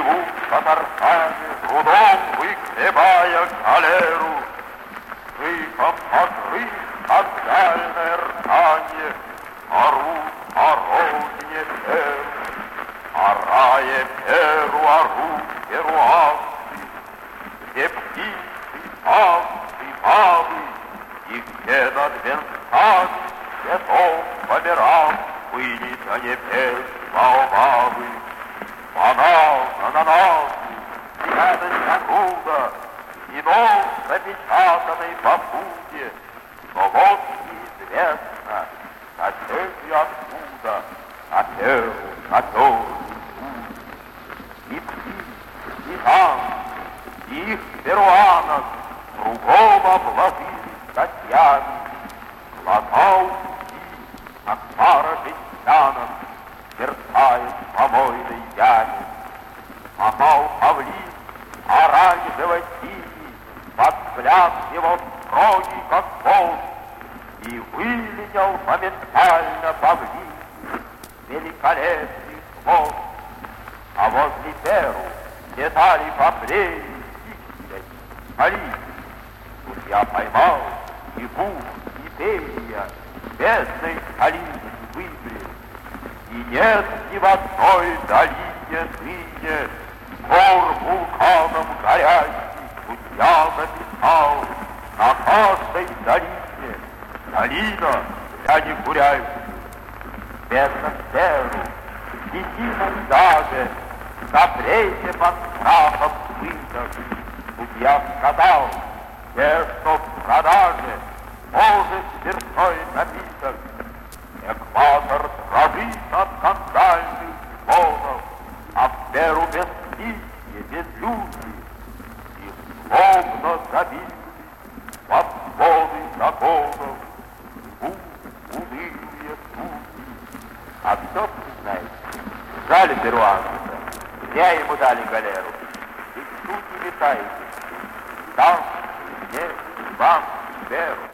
живут татарстане, трудом выгребая галеру. Рыком покрыт отдальное ртанье, орут орудие перу. Орая перу орут перуанцы, где птицы, пасы, бабы, и где над венцами цветов помирал вынесся небес баобабы. Банал, ананасы, прятались откуда, и нос но вот неизвестно, откуда, на первую И птиц, и там, и их перуанов кругом обложили статьями. Оранжево-синий, под взгляд его строгий, как пол, и вылетел моментально павлин, великолепный хвост. А возле Перу летали попрей, Алис. Тут я поймал и бух, и перья, бедной Алисы выбрил. И нет ни в одной долине ныне гор вулканом горящий, судья написал на каждой долине долина я не гуляю. Бедно серу, едином даже, запрете под страхом сыток. Судья сказал, те, что в продаже, может спиртной напиток. Экватор дрожит от скандальных звонов, а в веру без пищи, без люди. И словно забили под своды законов унылые судьи. А все ты знаете, жаль перуанца, зря ему дали галеру. И судьи летаете, там, здесь, вам, веру.